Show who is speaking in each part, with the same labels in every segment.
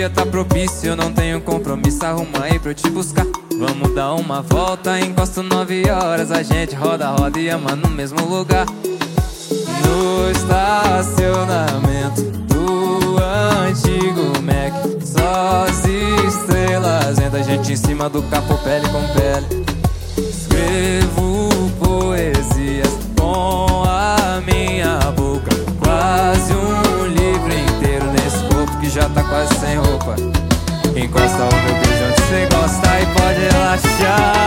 Speaker 1: dia tá propício, eu não tenho compromisso. Arruma aí pra eu te buscar. Vamos dar uma volta, encosto nove horas. A gente roda, roda e ama no mesmo lugar. No estacionamento do antigo Mac, só as estrelas. Entra a gente em cima do capô, pele com pele. Escrevo Encosta o meu beijo onde você gosta e pode relaxar.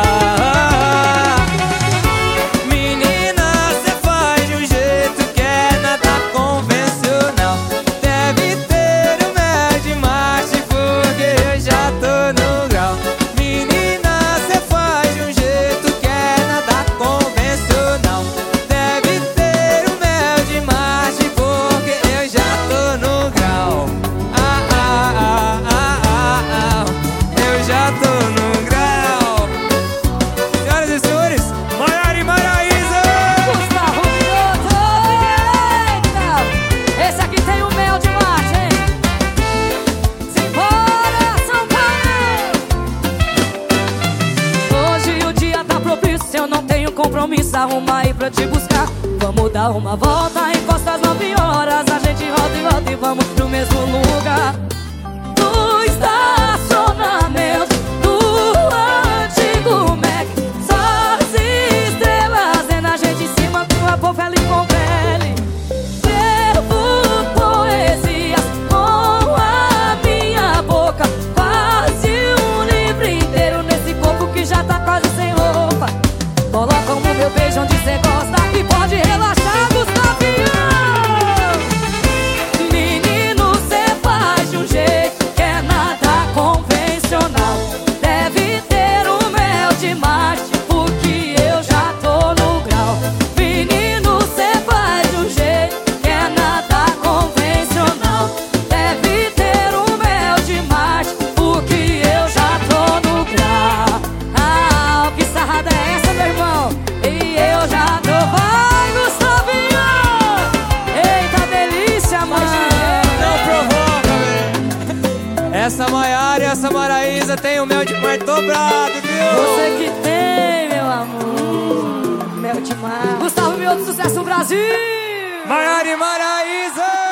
Speaker 2: compromisso, arrumar aí pra te buscar. Vamos dar uma volta, encosta as mãos. Coloca o meu beijo onde cê gosta e pode relaxar.
Speaker 1: Maria Samaraísa tem o mel de mar dobrado, viu?
Speaker 2: Você que tem, meu amor. Mel de mar. Gustavo Mioto, sucesso no Brasil!
Speaker 1: Maiara e Maraísa!